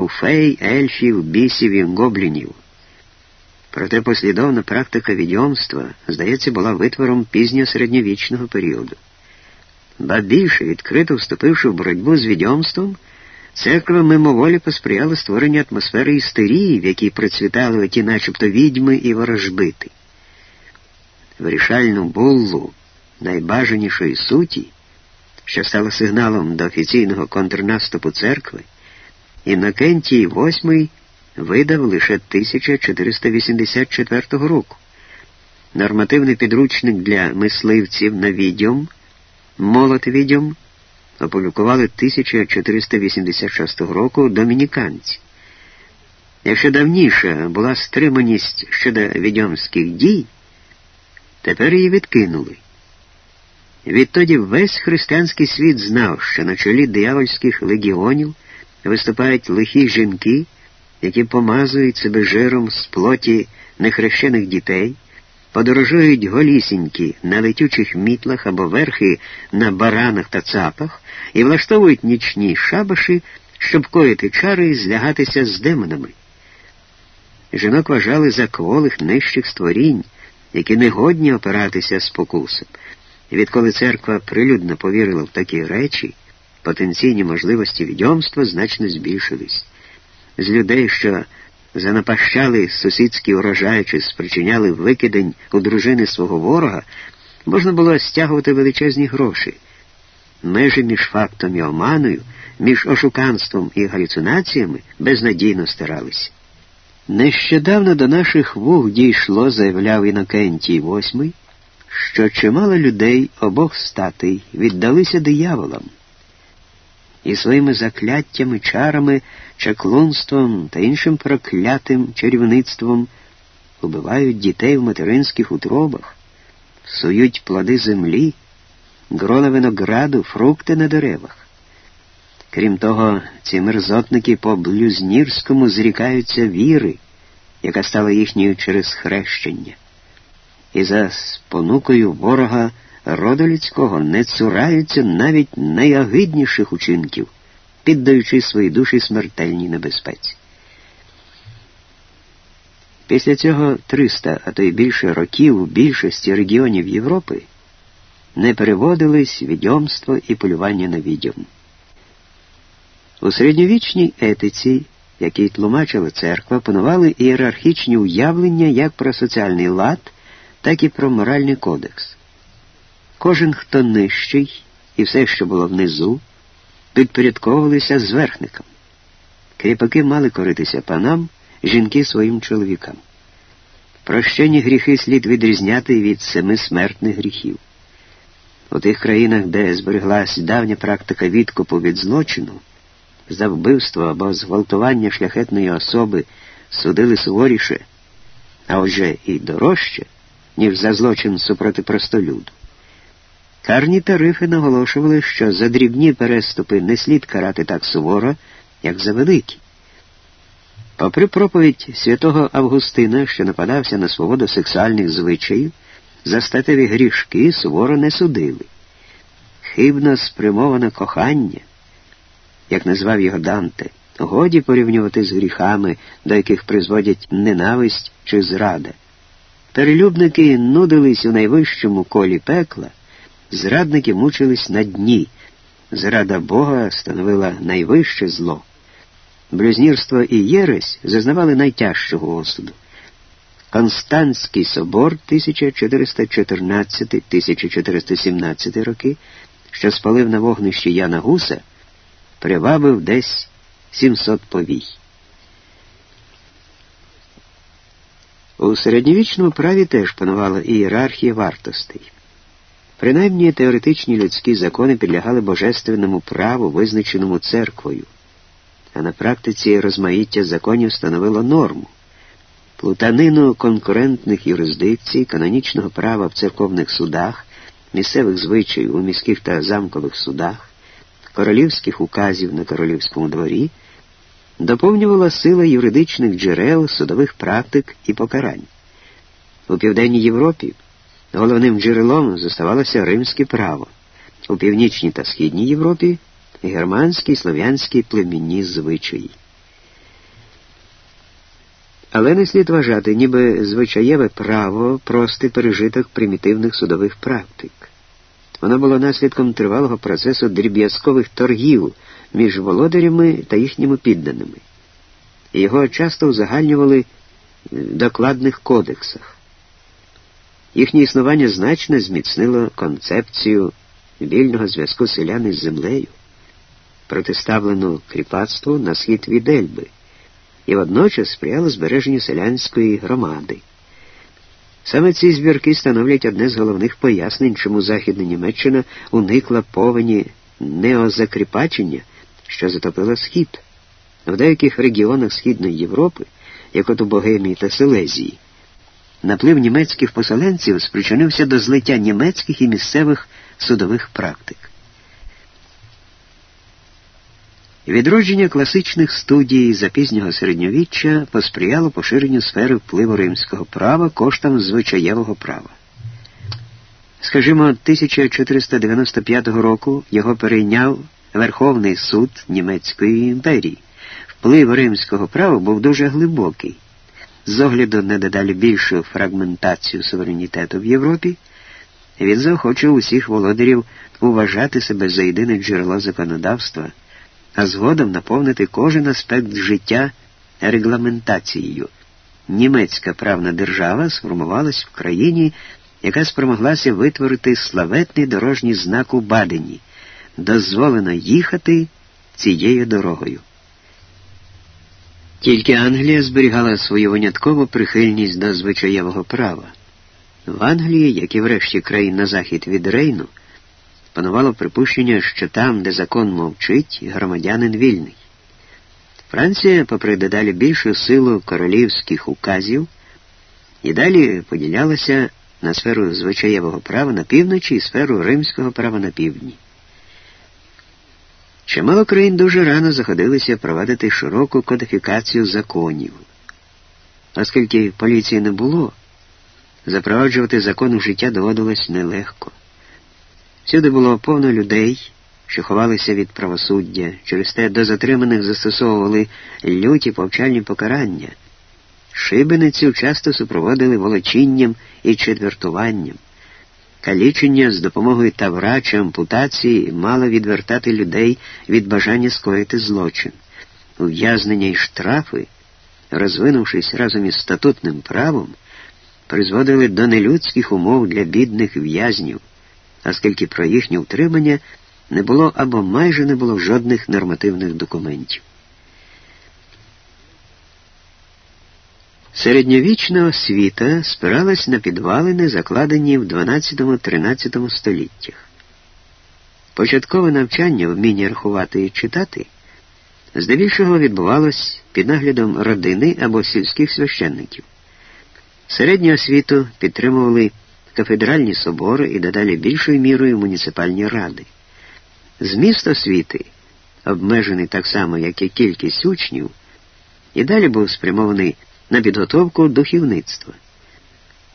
у фей, ельфів, бісів і гоблінів. Проте послідовна практика відьомства, здається, була витвором пізньосередньовічного періоду. Ба більше, відкрито вступивши в боротьбу з відьомством, церква мимоволі посприяла створенню атмосфери істерії, в якій процвітали оті начебто відьми і ворожбити. Вирішальну буллу найбажанішої суті, що стала сигналом до офіційного контрнаступу церкви, Інокентій VIII видав лише 1484 року. Нормативний підручник для мисливців на відьом, молот відьом, опублікували 1486 року домініканці. Якщо давніше була стриманість щодо відьомських дій, тепер її відкинули. Відтоді весь християнський світ знав, що на чолі диявольських легіонів виступають лихі жінки, які помазують себе жиром з плоті нехрещених дітей, подорожують голісінькі на летючих мітлах або верхи на баранах та цапах і влаштовують нічні шабаші, щоб коїти чари і злягатися з демонами. Жінок вважали за кволих нижчих створінь, які не годні опиратися спокусом. Відколи церква прилюдно повірила в такі речі, потенційні можливості відьомства значно збільшились. З людей, що занапащали сусідські урожаї чи спричиняли викидень у дружини свого ворога, можна було стягувати величезні гроші. Межі між фактом і оманою, між ошуканством і галюцинаціями безнадійно старалися. Нещодавно до наших вух дійшло, заявляв Інокентій VIII, що чимало людей обох статей віддалися дияволам і своїми закляттями, чарами, чаклунством та іншим проклятим чарівництвом убивають дітей в материнських утробах, сують плоди землі, грона винограду, фрукти на деревах. Крім того, ці мерзотники по блюзнірському зрікаються віри, яка стала їхньою через хрещення, і за спонукою ворога роду людського не цураються навіть найагидніших учинків, піддаючи свої душі смертельній небезпеці. Після цього 300, а то й більше років у більшості регіонів Європи не переводились відьомство і полювання на відьом. У середньовічній етиці, якій тлумачила церква, панували ієрархічні уявлення як про соціальний лад, так і про моральний кодекс. Кожен, хто нижчий, і все, що було внизу, підпорядковувалися зверхникам. Кріпаки мали коритися панам, жінки своїм чоловікам. Прощені гріхи слід відрізняти від семи смертних гріхів. У тих країнах, де збереглась давня практика відкупу від злочину, за вбивство або зґвалтування шляхетної особи судили суворіше, а отже і дорожче, ніж за злочин супроти простолюду. Карні тарифи наголошували, що за дрібні переступи не слід карати так суворо, як за великі. Попри проповідь святого Августина, що нападався на свободу сексуальних звичаїв, за статеві грішки суворо не судили. Хибно спрямоване кохання, як назвав його Данте, годі порівнювати з гріхами, до яких призводять ненависть чи зрада. Перелюбники нудились у найвищому колі пекла. Зрадники мучились на дні. Зрада Бога становила найвище зло. Блюзнірство і Єресь зазнавали найтяжчого осуду. Константський собор 1414-1417 роки, що спалив на вогнищі Яна Гуса, привабив десь 700 повій. У середньовічному праві теж панувала ієрархія вартостей. Принаймні теоретичні людські закони підлягали божественному праву, визначеному церквою, а на практиці розмаїття законів становило норму. Плутанину конкурентних юрисдикцій, канонічного права в церковних судах, місцевих звичаїв у міських та замкових судах, королівських указів на королівському дворі доповнювала сила юридичних джерел, судових практик і покарань. У Південній Європі. Головним джерелом зоставалося римське право. У північній та східній Європі германські і слов'янські племінні звичаї. Але не слід вважати, ніби звичаєве право простий пережиток примітивних судових практик. Воно було наслідком тривалого процесу дріб'язкових торгів між володарями та їхніми підданими. Його часто узагальнювали в докладних кодексах. Їхнє існування значно зміцнило концепцію вільного зв'язку селяни з землею, протиставлену кріпацтву на схід від Ельби, і водночас сприяло збереженню селянської громади. Саме ці збірки становлять одне з головних пояснень, чому Західна Німеччина уникла повені неозакріпачення, що затопило схід. В деяких регіонах Східної Європи, як от у Богемії та Силезії, наплив німецьких поселенців спричинився до злиття німецьких і місцевих судових практик. Відродження класичних студій запізнього середньовіччя посприяло поширенню сфери впливу римського права коштом звичаєвого права. Скажімо, 1495 року його перейняв Верховний суд Німецької імперії. Вплив римського права був дуже глибокий. З огляду на дедалі більшу фрагментацію суверенітету в Європі, він заохочував усіх володарів уважати себе за єдине джерело законодавства а згодом наповнити кожен аспект життя регламентацією. Німецька правна держава сформувалась в країні, яка спромоглася витворити славетний дорожній знак у Бадені, дозволено їхати цією дорогою. Тільки Англія зберігала свою виняткову прихильність до звичаєвого права. В Англії, як і в решті країн на захід від Рейну, панувало припущення, що там, де закон мовчить, громадянин вільний. Франція, попри дедалі більшу силу королівських указів, і далі поділялася на сферу звичаєвого права на півночі і сферу римського права на півдні. Чимало країн дуже рано заходилися провадити широку кодифікацію законів. Оскільки поліції не було, запроваджувати закон у життя доводилось нелегко. Всюди було повно людей, що ховалися від правосуддя, через те до затриманих застосовували люті повчальні покарання. Шибеницю часто супроводили волочінням і четвертуванням. Калічення з допомогою тавра чи ампутації мало відвертати людей від бажання скоїти злочин. Ув'язнення і штрафи, розвинувшись разом із статутним правом, призводили до нелюдських умов для бідних в'язнів оскільки про їхнє утримання не було або майже не було жодних нормативних документів. Середньовічна освіта спиралась на підвалини, закладені в 12-13 століттях. Початкове навчання вміння рахувати і читати здебільшого відбувалось під наглядом родини або сільських священників. Середню освіту підтримували кафедральні собори і дедалі більшою мірою муніципальні ради. Зміст освіти, обмежений так само, як і кількість учнів, і далі був спрямований на підготовку духовництва.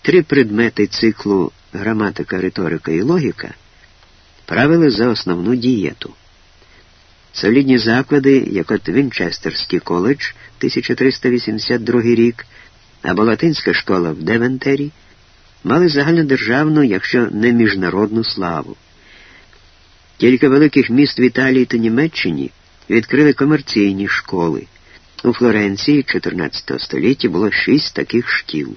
Три предмети циклу граматика, риторика і логіка правили за основну дієту. Солідні заклади, як от Вінчестерський коледж 1382 рік або Латинська школа в Девентері мали загальнодержавну, якщо не міжнародну славу. Кілька великих міст в Італії та Німеччині відкрили комерційні школи. У Флоренції 14 столітті було шість таких шкіл.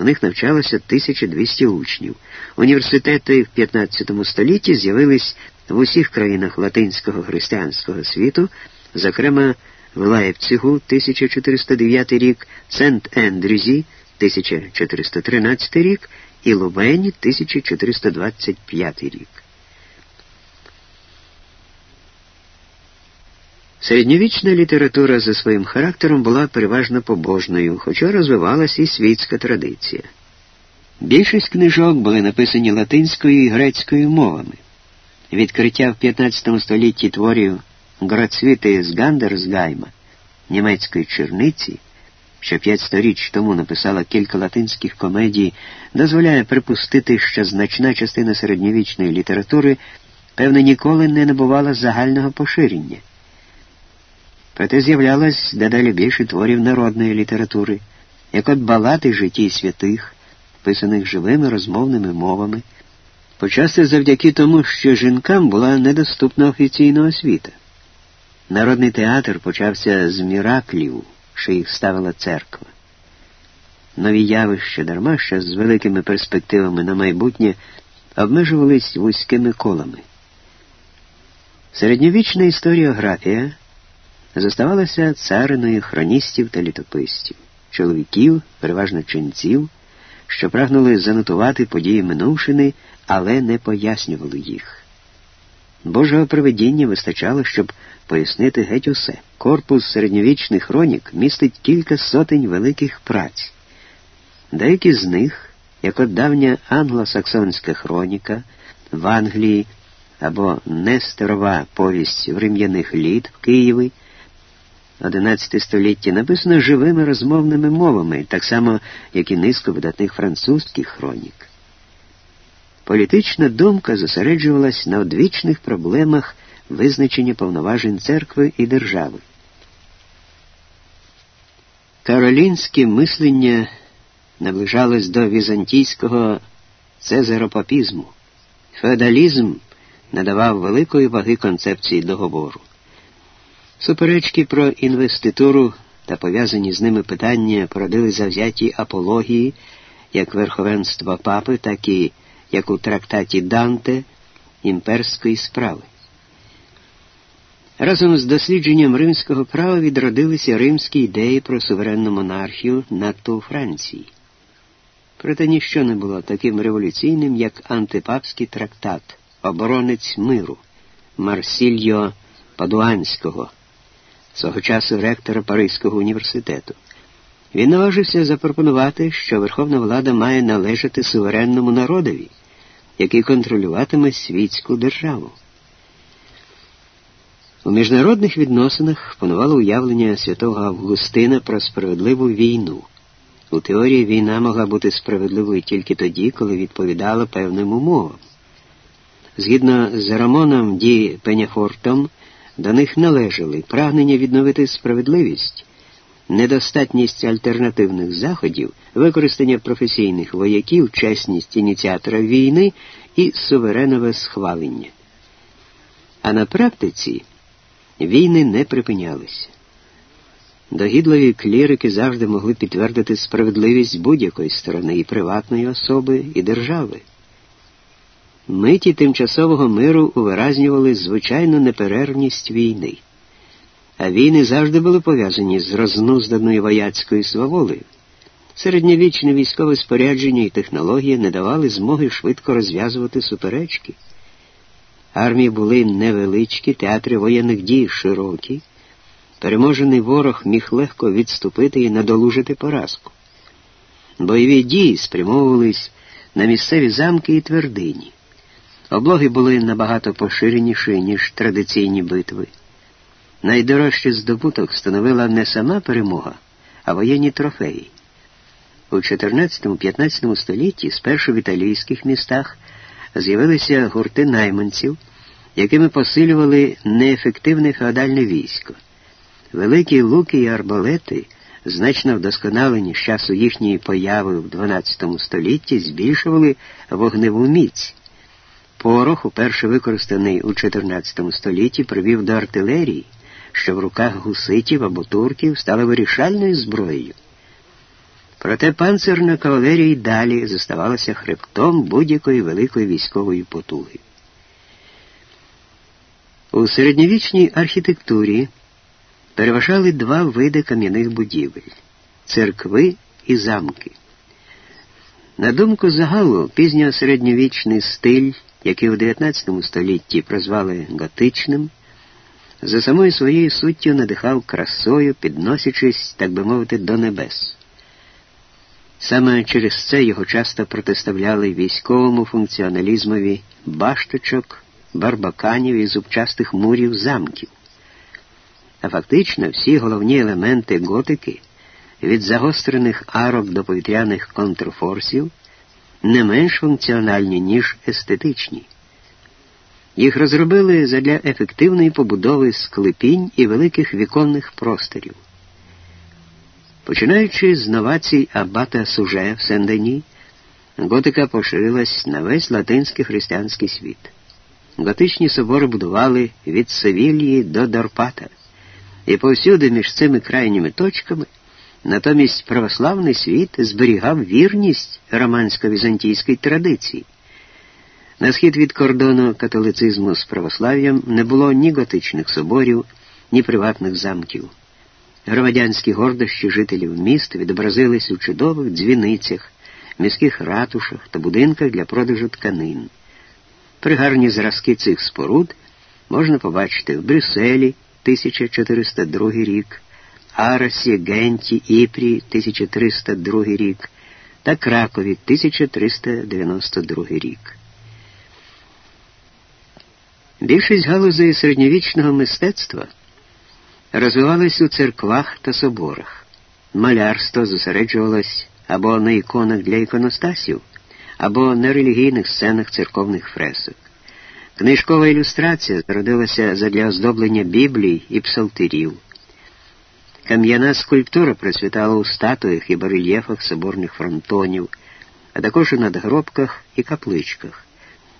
У них навчалося 1200 учнів. Університети в 15 столітті з'явились в усіх країнах латинського християнського світу, зокрема в Лайпцигу 1409 рік, Сент-Ендрюзі 1413 рік і Лубені 1425 рік. Середньовічна література за своїм характером була переважно побожною, хоча розвивалася і світська традиція. Більшість книжок були написані латинською і грецькою мовами. Відкриття в 15 столітті творів Грацвіти з Гандерсгайма, німецької черниці що п'ять сторіч тому написала кілька латинських комедій, дозволяє припустити, що значна частина середньовічної літератури, певне, ніколи не набувала загального поширення. Проте з'являлось дедалі більше творів народної літератури. як от балати житті святих, писаних живими розмовними мовами, почасти завдяки тому, що жінкам була недоступна офіційна освіта. Народний театр почався з міраклів, що їх ставила церква. Нові явища дарма, що з великими перспективами на майбутнє обмежувались вузькими колами. Середньовічна історіографія зоставалася цариною хроністів та літописців, чоловіків, переважно ченців, що прагнули занотувати події минувшини, але не пояснювали їх. Божого проведіння вистачало, щоб пояснити геть усе. Корпус середньовічних хронік містить кілька сотень великих праць. Деякі з них, як от давня англосаксонська хроніка в Англії або Нестерова повість врем'яних літ в Києві, 11 століття написано живими розмовними мовами, так само, як і низка видатних французьких хронік. Політична думка зосереджувалась на одвічних проблемах визначення повноважень церкви і держави. Каролінське мислення наближалось до візантійського цезаропапізму. Феодалізм надавав великої ваги концепції договору. Суперечки про інвеституру та пов'язані з ними питання породили завзяті апології як верховенства папи, так і як у трактаті Данте імперської справи. Разом з дослідженням римського права відродилися римські ідеї про суверенну монархію надто у Франції. Проте ніщо не було таким революційним, як антипапський трактат, оборонець миру Марсільо Падуанського, свого часу ректора Паризького університету. Він наважився запропонувати, що верховна влада має належати суверенному народові, який контролюватиме світську державу. У міжнародних відносинах панувало уявлення святого Августина про справедливу війну. У теорії війна могла бути справедливою тільки тоді, коли відповідала певним умовам. Згідно з Рамоном Ді Пеняфортом, до них належали прагнення відновити справедливість, недостатність альтернативних заходів, використання професійних вояків, чесність ініціатора війни і суверенове схвалення. А на практиці війни не припинялися. Догідливі клірики завжди могли підтвердити справедливість будь-якої сторони і приватної особи, і держави. Миті тимчасового миру увиразнювали звичайну неперервність війни, а війни завжди були пов'язані з рознузданою вояцькою сваволею. Середньовічне військове спорядження і технології не давали змоги швидко розв'язувати суперечки. Армії були невеличкі, театри воєнних дій широкі. Переможений ворог міг легко відступити і надолужити поразку. Бойові дії спрямовувались на місцеві замки і твердині. Облоги були набагато поширеніші, ніж традиційні битви. Найдорожчий здобуток становила не сама перемога, а воєнні трофеї. У 14-15 столітті спершу в італійських містах з'явилися гурти найманців, якими посилювали неефективне феодальне військо. Великі луки і арбалети, значно вдосконалені з часу їхньої появи в XII столітті, збільшували вогневу міць. Порох, уперше використаний у XIV столітті, привів до артилерії, що в руках гуситів або турків стала вирішальною зброєю. Проте панцирна кавалерія й далі зоставалася хребтом будь-якої великої військової потуги. У середньовічній архітектурі переважали два види кам'яних будівель церкви і замки. На думку загалу, пізньосередньовічний стиль, який у XIX столітті прозвали готичним, за самою своєю суттю надихав красою, підносячись, так би мовити, до небес. Саме через це його часто протиставляли військовому функціоналізмові башточок, барбаканів і зубчастих мурів замків. А фактично всі головні елементи готики від загострених арок до повітряних контрфорсів не менш функціональні, ніж естетичні. Їх розробили задля ефективної побудови склепінь і великих віконних просторів. Починаючи з новацій Аббата Суже в Сен-Дені, готика поширилась на весь латинський християнський світ. Готичні собори будували від Севілії до Дорпата, і повсюди між цими крайніми точками натомість православний світ зберігав вірність романсько-візантійській традиції. На схід від кордону католицизму з православ'ям не було ні готичних соборів, ні приватних замків. Громадянські гордощі жителів міст відобразились у чудових дзвіницях, міських ратушах та будинках для продажу тканин. Пригарні зразки цих споруд можна побачити в Брюсселі 1402 рік, Арасі, Генті, Іпрі 1302 рік та Кракові 1392 рік. Більшість галузей середньовічного мистецтва розвивались у церквах та соборах. Малярство зосереджувалось або на іконах для іконостасів, або на релігійних сценах церковних фресок. Книжкова ілюстрація зародилася задля оздоблення Біблій і псалтирів. Кам'яна скульптура процвітала у статуях і барельєфах соборних фронтонів, а також у надгробках і капличках.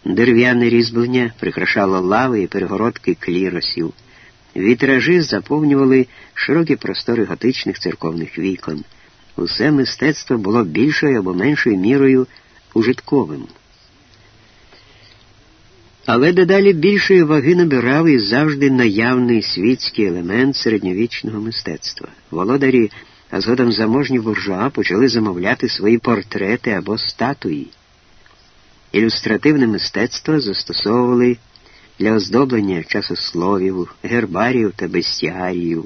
Дерев'яне різьблення прикрашало лави і перегородки кліросів. Вітражі заповнювали широкі простори готичних церковних вікон. Усе мистецтво було більшою або меншою мірою ужитковим. Але дедалі більшої ваги набирав і завжди наявний світський елемент середньовічного мистецтва. Володарі, а згодом заможні буржуа почали замовляти свої портрети або статуї. Ілюстративне мистецтво застосовували для оздоблення часословів, гербарів та бестіаріїв.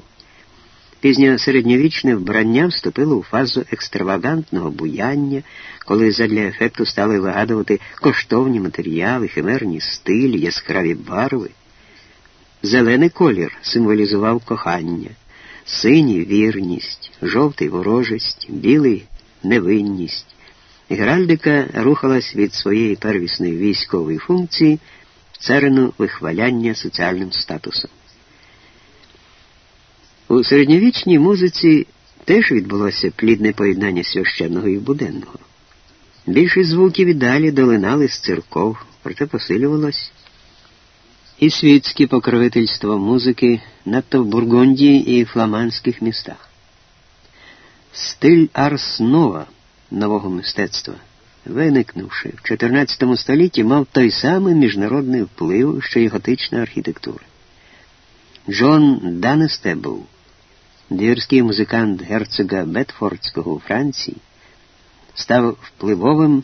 Пізньосередньовічне вбрання вступило у фазу екстравагантного буяння, коли задля ефекту стали вигадувати коштовні матеріали, химерні стилі, яскраві барви. Зелений колір символізував кохання, синій вірність, жовтий ворожість, білий невинність. Геральдика рухалась від своєї первісної військової функції в царину вихваляння соціальним статусом. У середньовічній музиці теж відбулося плідне поєднання священного і буденного. Більшість звуків і далі долинали з церков, проте посилювалось і світське покровительство музики, надто в Бургундії і фламандських містах. Стиль Арс Нова нового мистецтва, виникнувши в XIV столітті, мав той самий міжнародний вплив, що й готична архітектура. Джон Данестебл Двірський музикант герцога Бетфордського у Франції став впливовим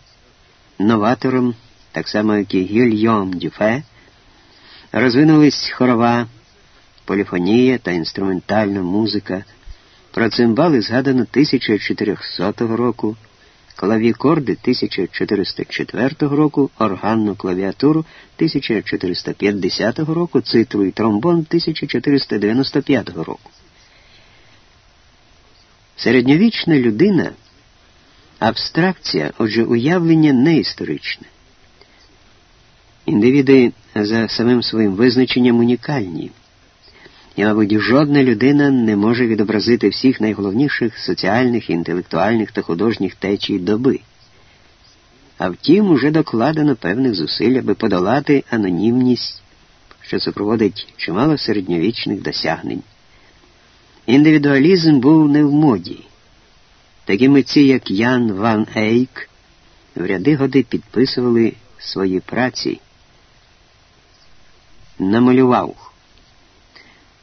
новатором, так само як і Гільйом Дюфе, розвинулись хорова, поліфонія та інструментальна музика. Про цимбали згадано 1400 року, клавікорди 1404 року, органну клавіатуру 1450 року, цитру і тромбон 1495 року. Середньовічна людина абстракція, отже, уявлення неісторичне. Індивіди за самим своїм визначенням унікальні. І, мабуть, жодна людина не може відобразити всіх найголовніших соціальних, інтелектуальних та художніх течій доби. А втім, уже докладено певних зусиль, аби подолати анонімність, що супроводить чимало середньовічних досягнень. Індивідуалізм був не в моді. Такі митці, як Ян Ван Ейк, в ряди годи підписували свої праці. Намалював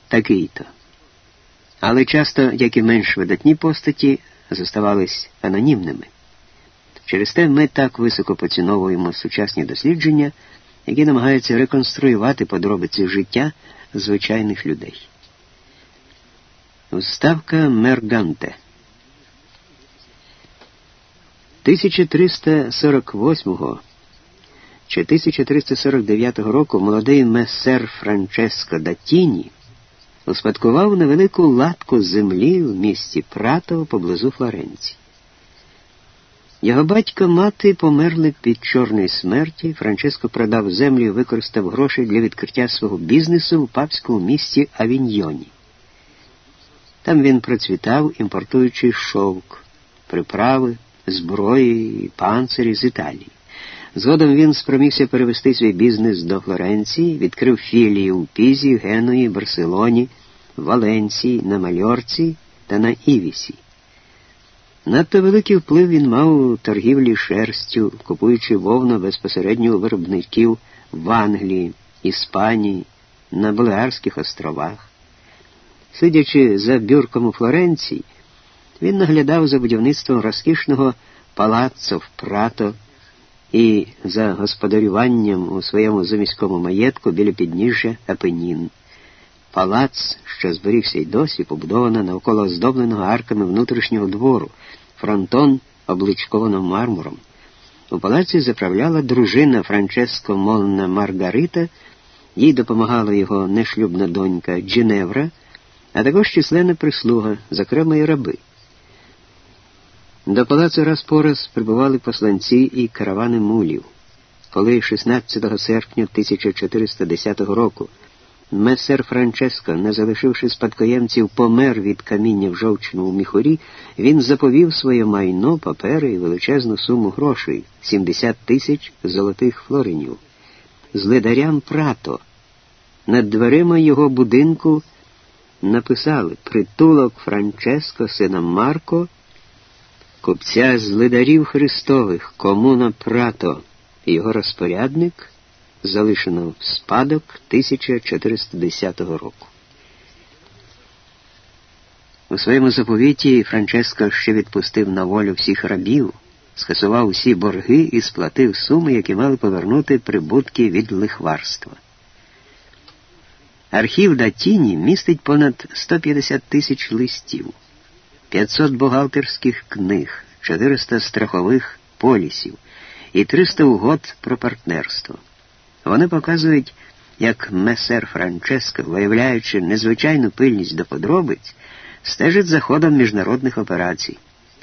такий-то. Але часто, як і менш видатні постаті, зоставались анонімними. Через те ми так високо поціновуємо сучасні дослідження, які намагаються реконструювати подробиці життя звичайних людей. Вставка Мерганте 1348 чи 1349 року молодий месер Франческо Датіні успадкував невелику латку землі в місті Прато поблизу Флоренції. Його батько мати померли під чорної смерті. Франческо продав землю і використав гроші для відкриття свого бізнесу в папському місті Авіньйоні. Там він процвітав, імпортуючи шовк, приправи, зброї і панцирі з Італії. Згодом він спромігся перевести свій бізнес до Флоренції, відкрив філії у Пізі, Генуї, Барселоні, Валенції, на Мальорці та на Івісі. Надто великий вплив він мав у торгівлі шерстю, купуючи вовну безпосередньо виробників в Англії, Іспанії, на Балеарських островах. Сидячи за бюрком у Флоренції, він наглядав за будівництвом розкішного палаццо в Прато і за господарюванням у своєму заміському маєтку біля підніжжя Апенін. Палац, що зберігся й досі, побудовано навколо оздобленого арками внутрішнього двору, фронтон обличковано мармуром. У палаці заправляла дружина Франческо Молна Маргарита, їй допомагала його нешлюбна донька Джиневра, а також численна прислуга, зокрема і раби. До палацу раз по раз прибували посланці і каравани мулів. Коли 16 серпня 1410 року месер Франческо, не залишивши спадкоємців, помер від каміння в жовчному міхурі, він заповів своє майно, папери і величезну суму грошей 70 тисяч золотих флоринів. З лидарям прато. Над дверима його будинку написали притулок Франческо, сина Марко купця з лидарів Христових, комуна Прато, його розпорядник залишено в спадок 1410 року. У своєму заповіті Франческо ще відпустив на волю всіх рабів, скасував усі борги і сплатив суми, які мали повернути прибутки від лихварства. Архів Датіні містить понад 150 тисяч листів. 500 бухгалтерських книг, 400 страхових полісів і 300 угод про партнерство. Вони показують, як месер Франческо, виявляючи незвичайну пильність до подробиць, стежить за ходом міжнародних операцій.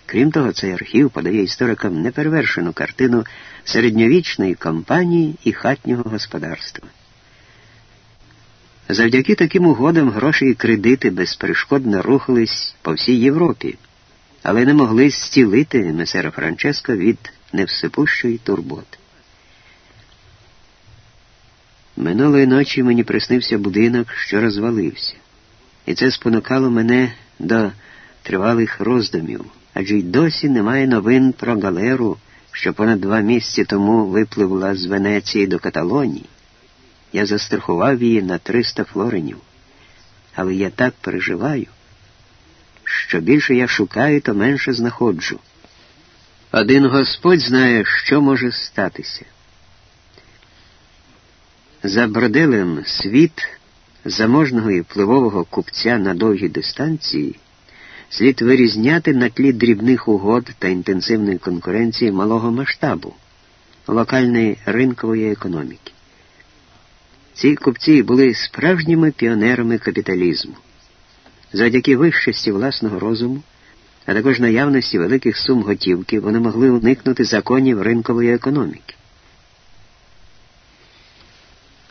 Крім того, цей архів подає історикам неперевершену картину середньовічної кампанії і хатнього господарства. Завдяки таким угодам гроші і кредити безперешкодно рухались по всій Європі, але не могли зцілити месера Франческо від невсипущої турботи. Минулої ночі мені приснився будинок, що розвалився, і це спонукало мене до тривалих роздумів, адже й досі немає новин про галеру, що понад два місяці тому випливла з Венеції до Каталонії. Я застрахував її на 300 флоренів. Але я так переживаю, що більше я шукаю, то менше знаходжу. Один Господь знає, що може статися. За бродилем світ заможного і впливового купця на довгі дистанції слід вирізняти на тлі дрібних угод та інтенсивної конкуренції малого масштабу, локальної ринкової економіки. Ці купці були справжніми піонерами капіталізму. Завдяки вищості власного розуму, а також наявності великих сум готівки, вони могли уникнути законів ринкової економіки.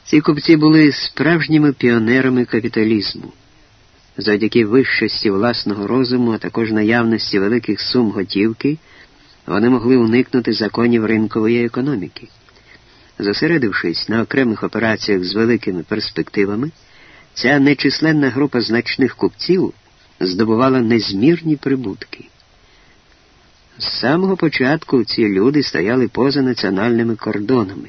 Ці купці були справжніми піонерами капіталізму. Завдяки вищості власного розуму, а також наявності великих сум готівки, вони могли уникнути законів ринкової економіки. Зосередившись на окремих операціях з великими перспективами, ця нечисленна група значних купців здобувала незмірні прибутки. З самого початку ці люди стояли поза національними кордонами.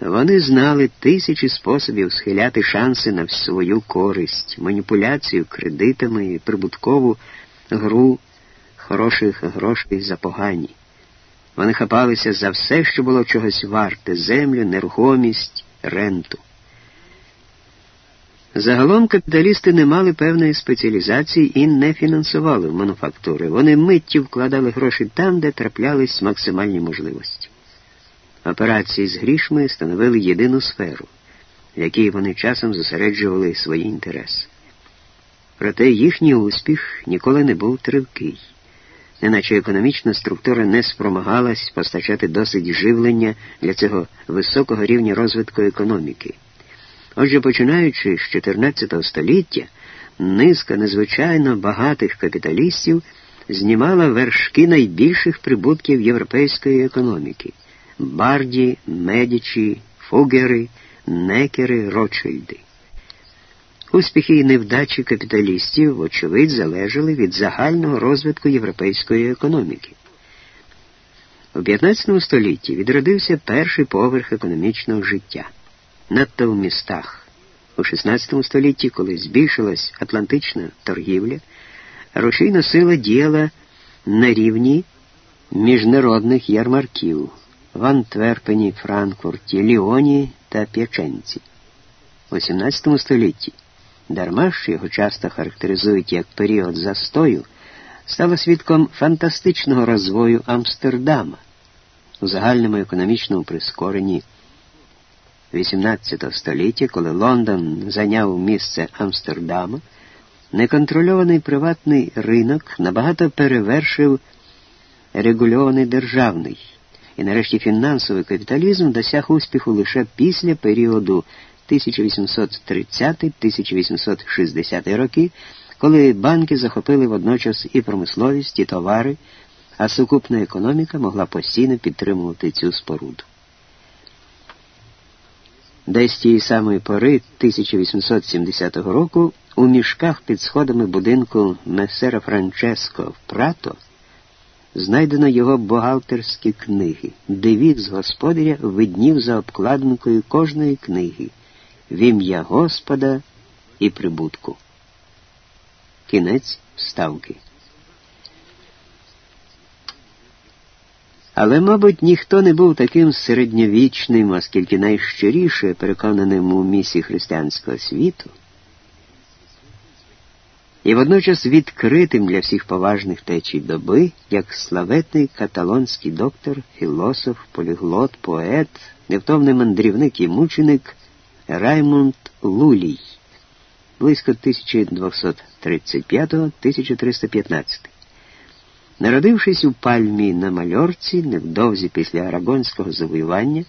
Вони знали тисячі способів схиляти шанси на свою користь, маніпуляцію кредитами прибуткову гру хороших грошей за погані. Вони хапалися за все, що було чогось варте землю, нерухомість, ренту. Загалом капіталісти не мали певної спеціалізації і не фінансували мануфактури. Вони миттю вкладали гроші там, де траплялись максимальні можливості. Операції з грішми становили єдину сферу, в якій вони часом зосереджували свої інтереси. Проте їхній успіх ніколи не був тривкий неначе економічна структура не спромагалась постачати досить живлення для цього високого рівня розвитку економіки. Отже, починаючи з 14 століття, низка незвичайно багатих капіталістів знімала вершки найбільших прибутків європейської економіки Барді, Медічі, Фугери, Некери, Ротшильди. Успіхи і невдачі капіталістів, вочевидь, залежали від загального розвитку європейської економіки. У 15 столітті відродився перший поверх економічного життя, надто в містах. У 16 столітті, коли збільшилась Атлантична торгівля, рушійна сила діяла на рівні міжнародних ярмарків в Антверпені, Франкфурті, Ліоні та П'яченці. У 17 столітті, дарма що його часто характеризують як період застою, стало свідком фантастичного розвою Амстердама у загальному економічному прискоренні. 18 століття, коли Лондон зайняв місце Амстердама, неконтрольований приватний ринок набагато перевершив регульований державний, і нарешті фінансовий капіталізм досяг успіху лише після періоду 1830-1860 роки, коли банки захопили водночас і промисловість, і товари, а сукупна економіка могла постійно підтримувати цю споруду. Десь тієї самої пори 1870 року у мішках під сходами будинку месера Франческо в Прато знайдено його бухгалтерські книги. Девіз господаря виднів за обкладинкою кожної книги в ім'я Господа і прибутку. Кінець ставки. Але, мабуть, ніхто не був таким середньовічним, оскільки найщиріше переконаним у місі християнського світу, і водночас відкритим для всіх поважних течій доби, як славетний каталонський доктор, філософ, поліглот, поет, невтомний мандрівник і мученик Раймонд Лулій, близько 1235-1315. Народившись у пальмі на Мальорці, невдовзі після арагонського завоювання,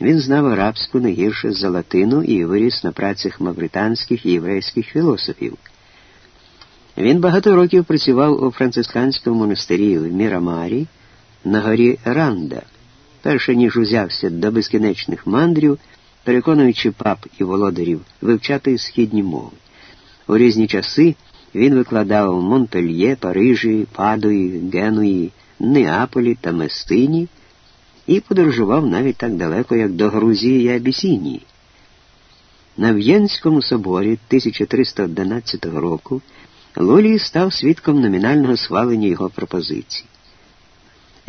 він знав арабську не гірше за латину і виріс на працях мавританських і єврейських філософів. Він багато років працював у францисканському монастирі в Мірамарі на горі Ранда, перше ніж узявся до безкінечних мандрів, переконуючи пап і володарів вивчати східні мови. У різні часи. Він викладав у Монпельє, Парижі, Падуї, Генуї, Неаполі та Местині і подорожував навіть так далеко, як до Грузії і Абісінії. На В'єнському соборі 1311 року Лолій став свідком номінального схвалення його пропозицій.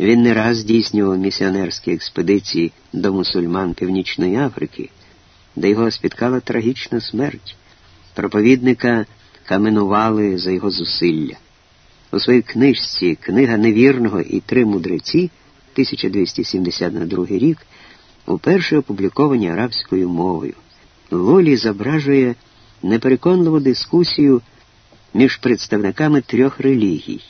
Він не раз здійснював місіонерські експедиції до мусульман Північної Африки, де його спіткала трагічна смерть. Проповідника каменували за його зусилля. У своїй книжці Книга невірного і три мудреці 1272 рік уперше опубліковані арабською мовою. Лолі зображує непереконливу дискусію між представниками трьох релігій.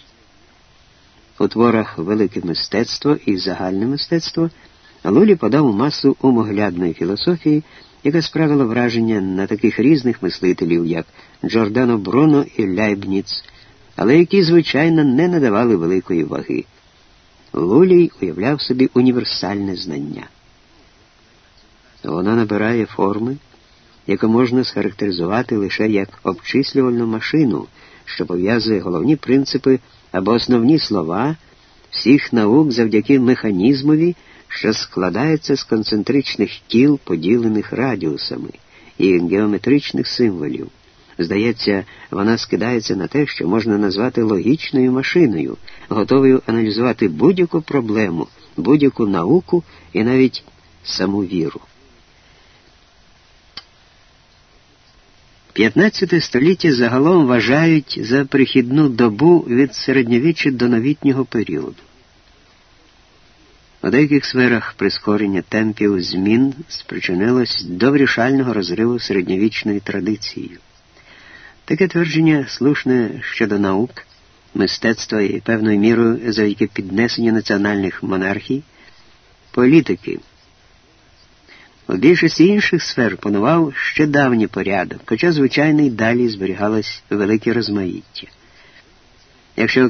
У творах Велике мистецтво і загальне мистецтво Лолі подав масу умоглядної філософії яке справило враження на таких різних мислителів, як Джордано Бруно і Ляйбніц, але які, звичайно, не надавали великої ваги. Лулій уявляв собі універсальне знання. Вона набирає форми, яку можна схарактеризувати лише як обчислювальну машину, що пов'язує головні принципи або основні слова всіх наук завдяки механізмові що складається з концентричних тіл, поділених радіусами, і геометричних символів. Здається, вона скидається на те, що можна назвати логічною машиною, готовою аналізувати будь-яку проблему, будь-яку науку і навіть саму віру. 15 століття загалом вважають за прихідну добу від середньовіччя до новітнього періоду. У деяких сферах прискорення темпів змін спричинилось до вирішального розриву середньовічної традиції. Таке твердження слушне щодо наук, мистецтва і певною мірою завдяки піднесенню національних монархій, політики. У більшості інших сфер панував ще давній порядок, хоча, звичайно, й далі зберігалось велике розмаїття. Якщо